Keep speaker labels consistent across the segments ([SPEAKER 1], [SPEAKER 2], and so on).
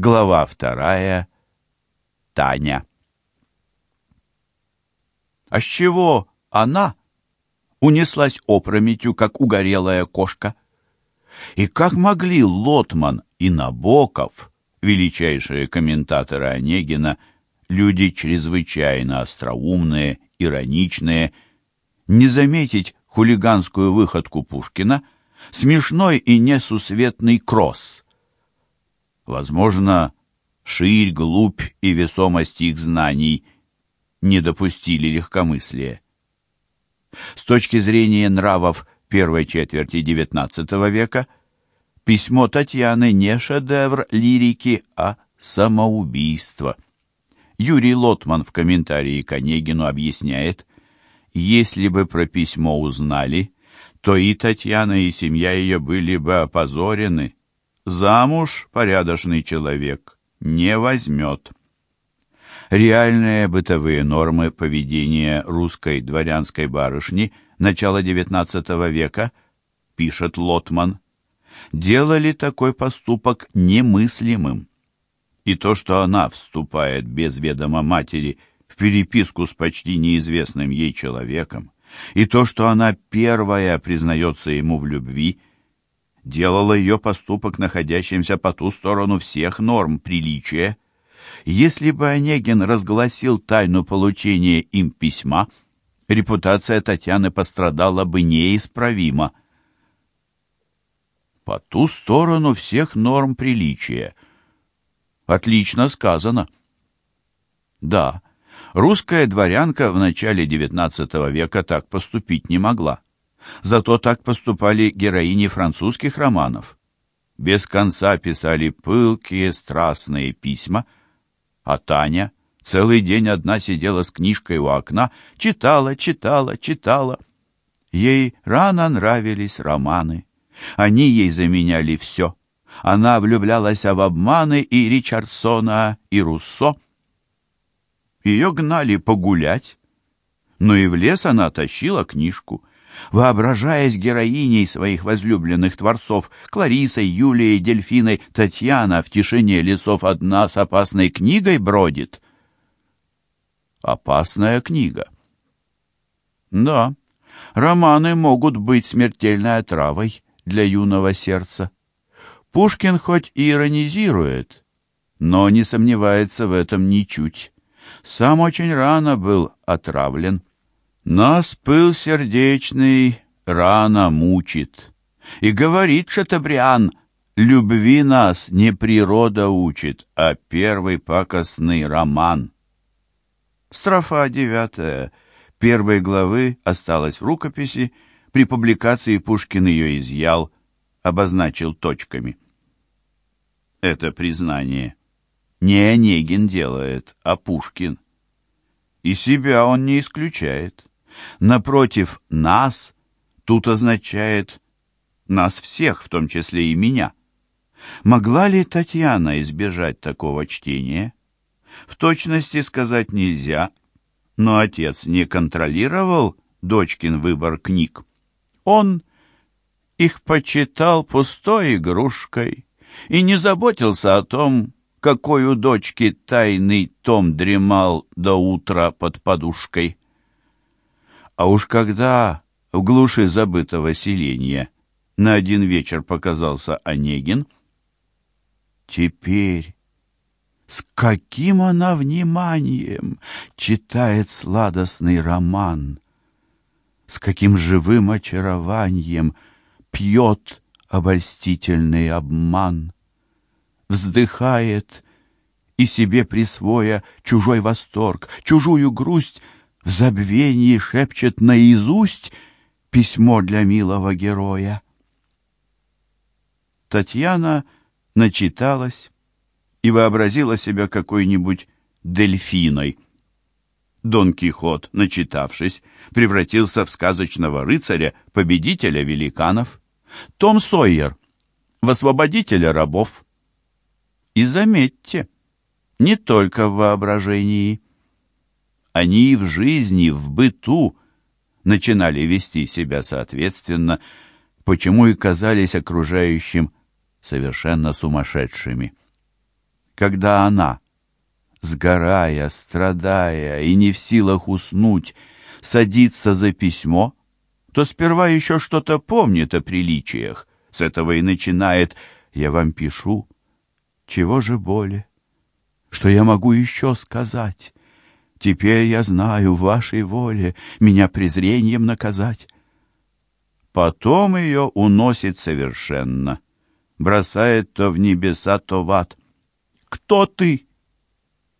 [SPEAKER 1] Глава вторая. Таня. А с чего она унеслась опрометью, как угорелая кошка? И как могли Лотман и Набоков, величайшие комментаторы Онегина, люди чрезвычайно остроумные, ироничные, не заметить хулиганскую выходку Пушкина, смешной и несусветный кросс? Возможно, ширь, глубь и весомость их знаний не допустили легкомыслия. С точки зрения нравов первой четверти XIX века, письмо Татьяны не шедевр лирики, а самоубийство. Юрий Лотман в комментарии к Онегину объясняет, если бы про письмо узнали, то и Татьяна, и семья ее были бы опозорены. Замуж порядочный человек не возьмет. Реальные бытовые нормы поведения русской дворянской барышни начала XIX века, пишет Лотман, делали такой поступок немыслимым. И то, что она вступает без ведома матери в переписку с почти неизвестным ей человеком, и то, что она первая признается ему в любви, делало ее поступок находящимся по ту сторону всех норм приличия. Если бы Онегин разгласил тайну получения им письма, репутация Татьяны пострадала бы неисправимо. По ту сторону всех норм приличия. Отлично сказано. Да, русская дворянка в начале XIX века так поступить не могла. Зато так поступали героини французских романов. Без конца писали пылкие, страстные письма, а Таня целый день одна сидела с книжкой у окна, читала, читала, читала. Ей рано нравились романы. Они ей заменяли все. Она влюблялась в обманы и Ричардсона, и Руссо. Ее гнали погулять, но и в лес она тащила книжку воображаясь героиней своих возлюбленных творцов Кларисой, Юлией, Дельфиной, Татьяна в тишине лесов одна с опасной книгой бродит. Опасная книга. Да, романы могут быть смертельной отравой для юного сердца. Пушкин хоть и иронизирует, но не сомневается в этом ничуть. Сам очень рано был отравлен. Нас пыл сердечный рано мучит, И говорит Шатабриан, любви нас не природа учит, А первый пакостный роман. Строфа девятая первой главы осталась в рукописи, при публикации Пушкин ее изъял, обозначил точками. Это признание не Онегин делает, а Пушкин. И себя он не исключает. Напротив, «нас» тут означает нас всех, в том числе и меня. Могла ли Татьяна избежать такого чтения? В точности сказать нельзя, но отец не контролировал дочкин выбор книг. Он их почитал пустой игрушкой и не заботился о том, какой у дочки тайный том дремал до утра под подушкой. А уж когда в глуши забытого селения на один вечер показался Онегин, теперь с каким она вниманием читает сладостный роман, с каким живым очарованием пьет обольстительный обман, вздыхает и себе присвоя чужой восторг, чужую грусть — в забвении шепчет наизусть письмо для милого героя. Татьяна начиталась и вообразила себя какой-нибудь дельфиной. Дон Кихот, начитавшись, превратился в сказочного рыцаря, победителя великанов. Том Сойер — в освободителя рабов. И заметьте, не только в воображении — они и в жизни, в быту начинали вести себя соответственно, почему и казались окружающим совершенно сумасшедшими. когда она, сгорая, страдая и не в силах уснуть, садится за письмо, то сперва еще что-то помнит о приличиях. С этого и начинает «Я вам пишу, чего же более? Что я могу еще сказать? Теперь я знаю в вашей воле меня презрением наказать». Потом ее уносит совершенно, бросает то в небеса, то в ад. «Кто ты?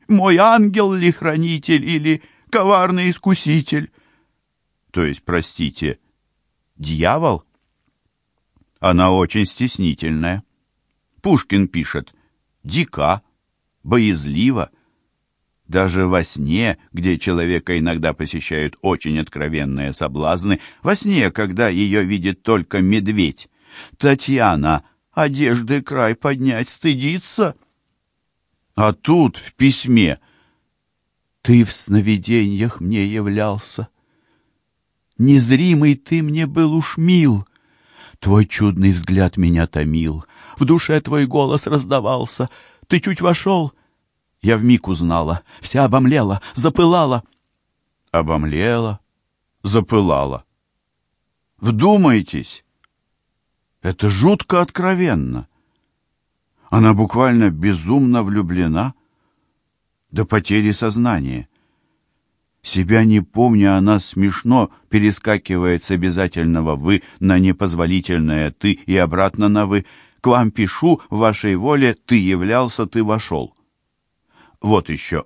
[SPEAKER 1] Мой ангел ли хранитель или коварный искуситель?» То есть, простите, дьявол? Она очень стеснительная. Пушкин пишет «дика», «боязлива». Даже во сне, где человека иногда посещают очень откровенные соблазны, во сне, когда ее видит только медведь, Татьяна одежды край поднять стыдится. А тут в письме «Ты в сновидениях мне являлся». Незримый ты мне был уж мил, Твой чудный взгляд меня томил, В душе твой голос раздавался, Ты чуть вошел, я вмиг узнала, Вся обомлела, запылала. Обомлела, запылала. Вдумайтесь, это жутко откровенно. Она буквально безумно влюблена до потери сознания. Себя не помня, она смешно перескакивает с обязательного «вы» на непозволительное «ты» и обратно на «вы». «К вам пишу, в вашей воле ты являлся, ты вошел». Вот еще.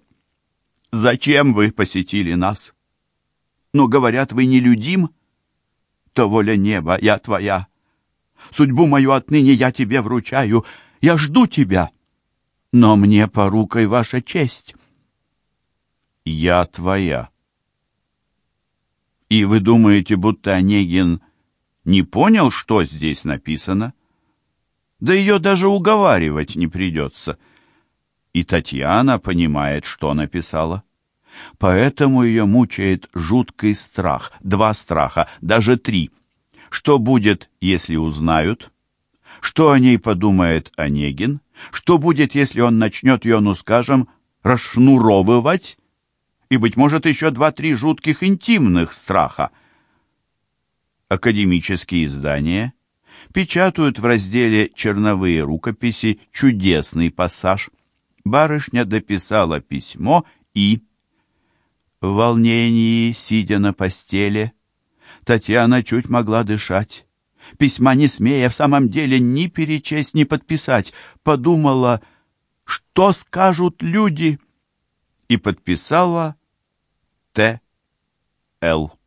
[SPEAKER 1] «Зачем вы посетили нас?» «Но, говорят, вы нелюдим?» «То воля неба, я твоя. Судьбу мою отныне я тебе вручаю. Я жду тебя. Но мне порукой ваша честь» «Я твоя». И вы думаете, будто Онегин не понял, что здесь написано? Да ее даже уговаривать не придется. И Татьяна понимает, что написала. Поэтому ее мучает жуткий страх, два страха, даже три. Что будет, если узнают? Что о ней подумает Онегин? Что будет, если он начнет ее, ну скажем, расшнуровывать? и, быть может, еще два-три жутких интимных страха. Академические издания печатают в разделе «Черновые рукописи» чудесный пассаж. Барышня дописала письмо и... В волнении, сидя на постели, Татьяна чуть могла дышать. Письма не смея в самом деле ни перечесть, ни подписать, подумала, что скажут люди, и подписала Т. Л.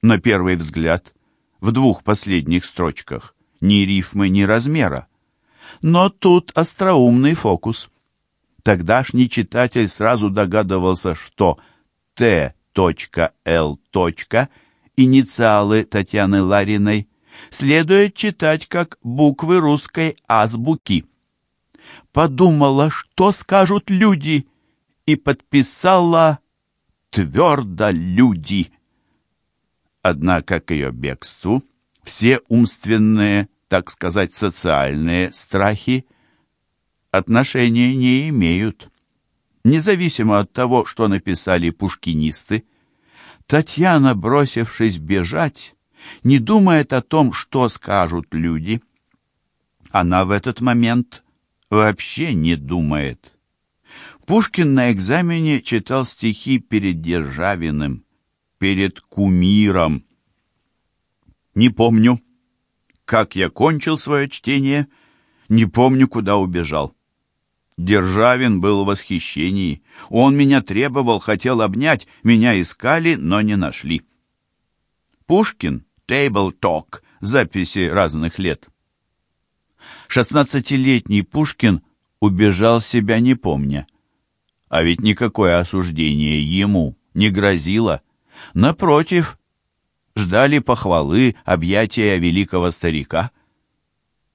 [SPEAKER 1] На первый взгляд, в двух последних строчках ни рифмы, ни размера. Но тут остроумный фокус. Тогдашний читатель сразу догадывался, что Т.Л. инициалы Татьяны Лариной следует читать как буквы русской азбуки. Подумала, что скажут люди, и подписала твердо люди. Однако к ее бегству все умственные, так сказать, социальные страхи отношения не имеют. Независимо от того, что написали пушкинисты, Татьяна, бросившись бежать, не думает о том, что скажут люди. Она в этот момент вообще не думает. Пушкин на экзамене читал стихи перед Державиным, перед кумиром. Не помню, как я кончил свое чтение, не помню, куда убежал. Державин был в восхищении. Он меня требовал, хотел обнять, меня искали, но не нашли. Пушкин, Table Talk, записи разных лет. Шестнадцатилетний Пушкин убежал себя не помня. А ведь никакое осуждение ему не грозило. Напротив, ждали похвалы, объятия великого старика.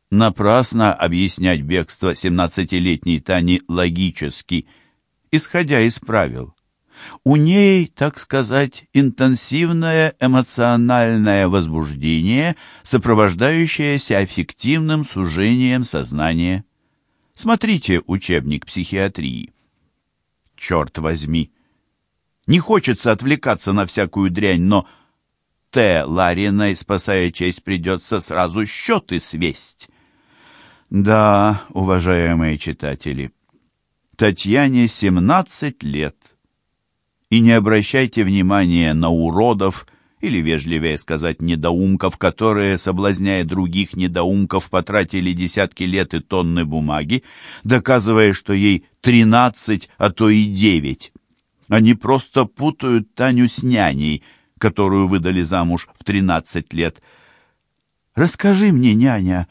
[SPEAKER 1] Напрасно объяснять бегство семнадцатилетней Тани логически, исходя из правил. У ней, так сказать, интенсивное эмоциональное возбуждение, сопровождающееся аффективным сужением сознания. Смотрите учебник психиатрии. Черт возьми! Не хочется отвлекаться на всякую дрянь, но Т. Лариной, спасая честь, придется сразу счеты свесть. Да, уважаемые читатели, Татьяне 17 лет. И не обращайте внимания на уродов, или, вежливее сказать, недоумков, которые, соблазняя других недоумков, потратили десятки лет и тонны бумаги, доказывая, что ей тринадцать, а то и девять. Они просто путают Таню с няней, которую выдали замуж в тринадцать лет. «Расскажи мне, няня,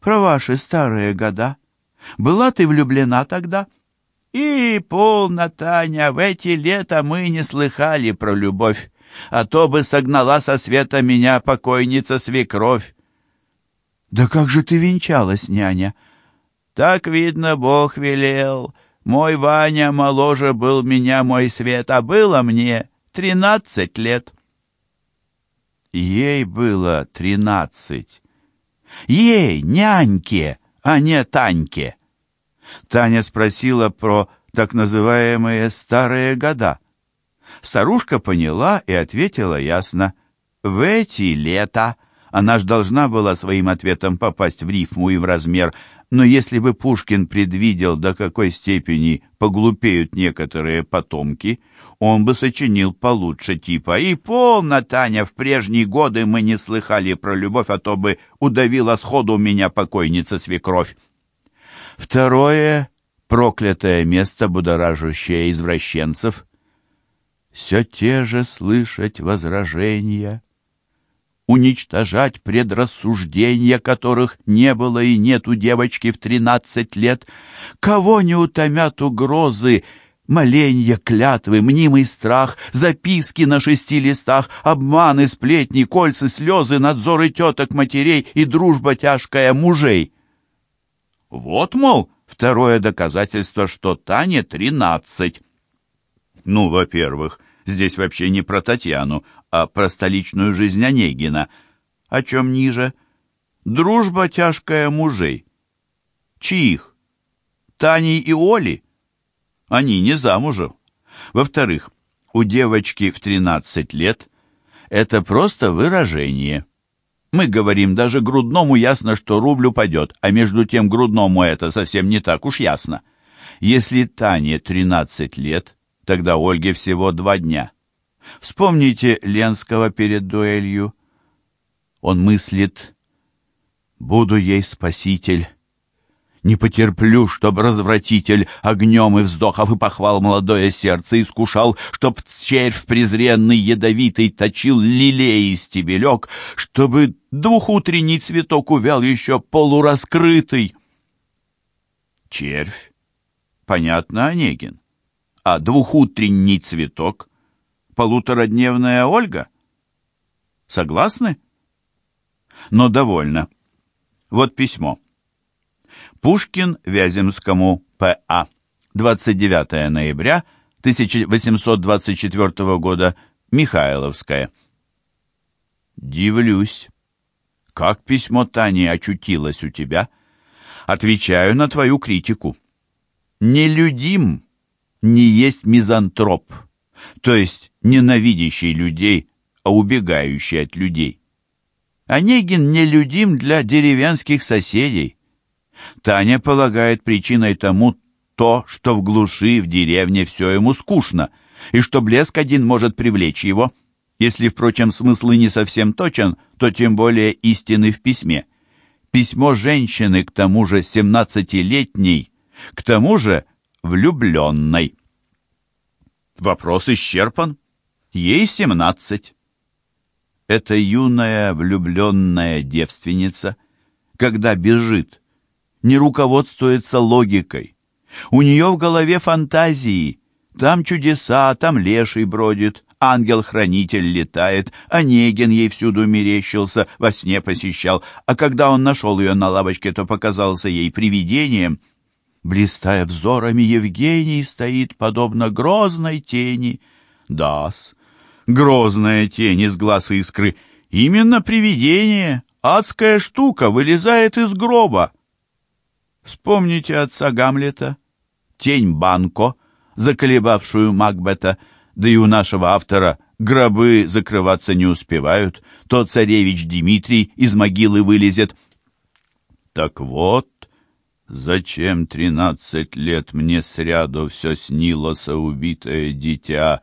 [SPEAKER 1] про ваши старые года. Была ты влюблена тогда?» «И полно, Таня, в эти лета мы не слыхали про любовь а то бы согнала со света меня покойница-свекровь. «Да как же ты венчалась, няня?» «Так, видно, Бог велел. Мой Ваня моложе был меня, мой свет, а было мне тринадцать лет». Ей было тринадцать. Ей, няньке, а не Таньке. Таня спросила про так называемые старые года. Старушка поняла и ответила ясно. «В эти лета...» Она ж должна была своим ответом попасть в рифму и в размер, но если бы Пушкин предвидел, до какой степени поглупеют некоторые потомки, он бы сочинил получше типа. «И полно, Таня, в прежние годы мы не слыхали про любовь, а то бы удавила сходу меня покойница свекровь». Второе — проклятое место, будоражащее извращенцев — все те же слышать возражения, уничтожать предрассуждения, которых не было и нет у девочки в тринадцать лет, кого не утомят угрозы, Моленья, клятвы, мнимый страх, записки на шести листах, обманы, сплетни, кольца, слезы, надзоры теток, матерей и дружба тяжкая мужей. Вот, мол, второе доказательство, что Тане тринадцать. Ну, во-первых, здесь вообще не про Татьяну, а про столичную жизнь Онегина. О чем ниже? Дружба тяжкая мужей. Чьих? Тани и Оли? Они не замужем. Во-вторых, у девочки в 13 лет это просто выражение. Мы говорим, даже грудному ясно, что рубль упадет, а между тем грудному это совсем не так уж ясно. Если Тане 13 лет, Тогда Ольге всего два дня. Вспомните Ленского перед дуэлью. Он мыслит, «Буду ей спаситель». Не потерплю, чтоб развратитель огнем и вздохов и похвал молодое сердце искушал, чтоб червь презренный ядовитый точил лилей стебелек, чтобы двухутренний цветок увял еще полураскрытый. Червь. Понятно, Онегин а двухутренний цветок — полуторадневная Ольга? Согласны? Но довольно. Вот письмо. Пушкин Вяземскому П.А. 29 ноября 1824 года, Михайловская. Дивлюсь. Как письмо Тани очутилось у тебя? Отвечаю на твою критику. Нелюдим не есть мизантроп, то есть ненавидящий людей, а убегающий от людей. Онегин нелюдим для деревенских соседей. Таня полагает причиной тому то, что в глуши, в деревне все ему скучно, и что блеск один может привлечь его. Если, впрочем, смысл и не совсем точен, то тем более истины в письме. Письмо женщины, к тому же семнадцатилетней, к тому же влюбленной. Вопрос исчерпан. Ей семнадцать. Эта юная влюбленная девственница, когда бежит, не руководствуется логикой. У нее в голове фантазии. Там чудеса, там леший бродит, ангел-хранитель летает, Онегин ей всюду мерещился, во сне посещал, а когда он нашел ее на лавочке, то показался ей привидением — Блистая взорами, Евгений стоит, подобно грозной тени. Дас, грозная тень из глаз искры. Именно привидение, адская штука, вылезает из гроба. Вспомните отца Гамлета, тень Банко, заколебавшую Макбета, да и у нашего автора гробы закрываться не успевают, то царевич Дмитрий из могилы вылезет. Так вот, зачем тринадцать лет мне сряду все снилось убитое дитя?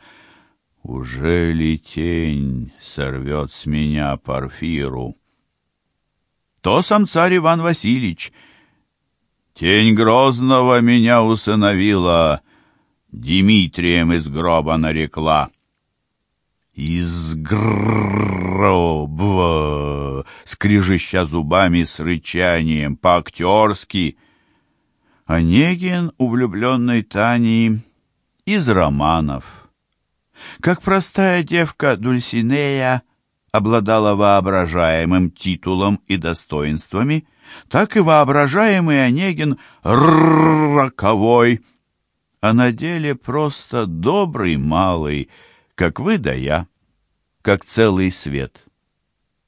[SPEAKER 1] Уже ли тень сорвет с меня парфиру? То сам царь Иван Васильевич. Тень Грозного меня усыновила, Дмитрием из гроба нарекла. Из гроба, скрижища зубами с рычанием, по-актерски. Онегин, увлюбленный Таней, из романов. Как простая девка Дульсинея обладала воображаемым титулом и достоинствами, так и воображаемый Онегин роковой, а на деле просто добрый малый, как вы да я, как целый свет.